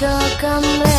cho cầm